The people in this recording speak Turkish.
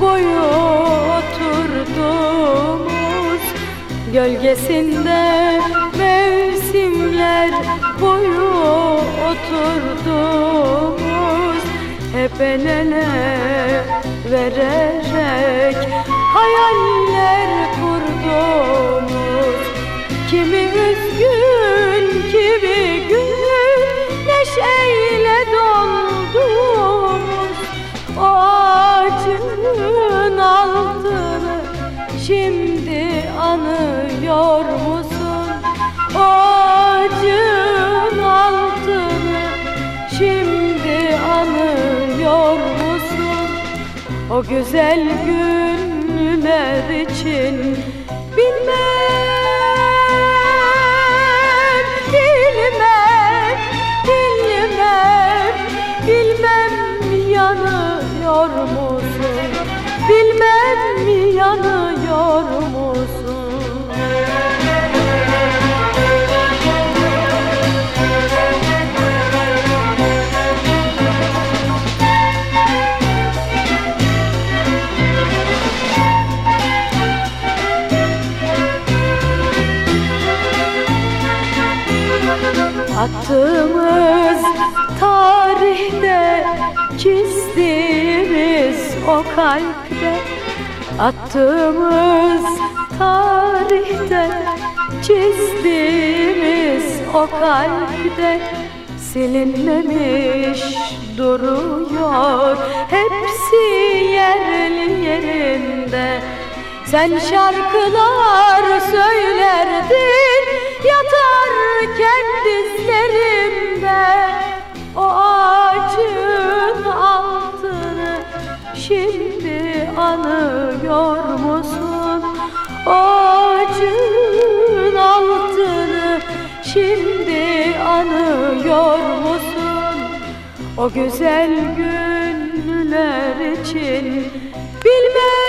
boyu oturduğumuz Gölgesinde mevsimler boyu oturduğumuz Hep el ele vererek şimdi anıyor musun? O ağacın altını şimdi anıyor musun? O güzel günler için bilmem, bilmem, bilmem, bilmem yanıyor musun? Bilmem yanıyor musun? Attığımız tarihte çizdiğimiz o kalpte Attığımız tarihte çizdiğimiz o kalpte Silinmemiş duruyor. Hepsi yerli yerinde. Sen şarkılar söylerdin anıyor musun? O güzel günler için bilmem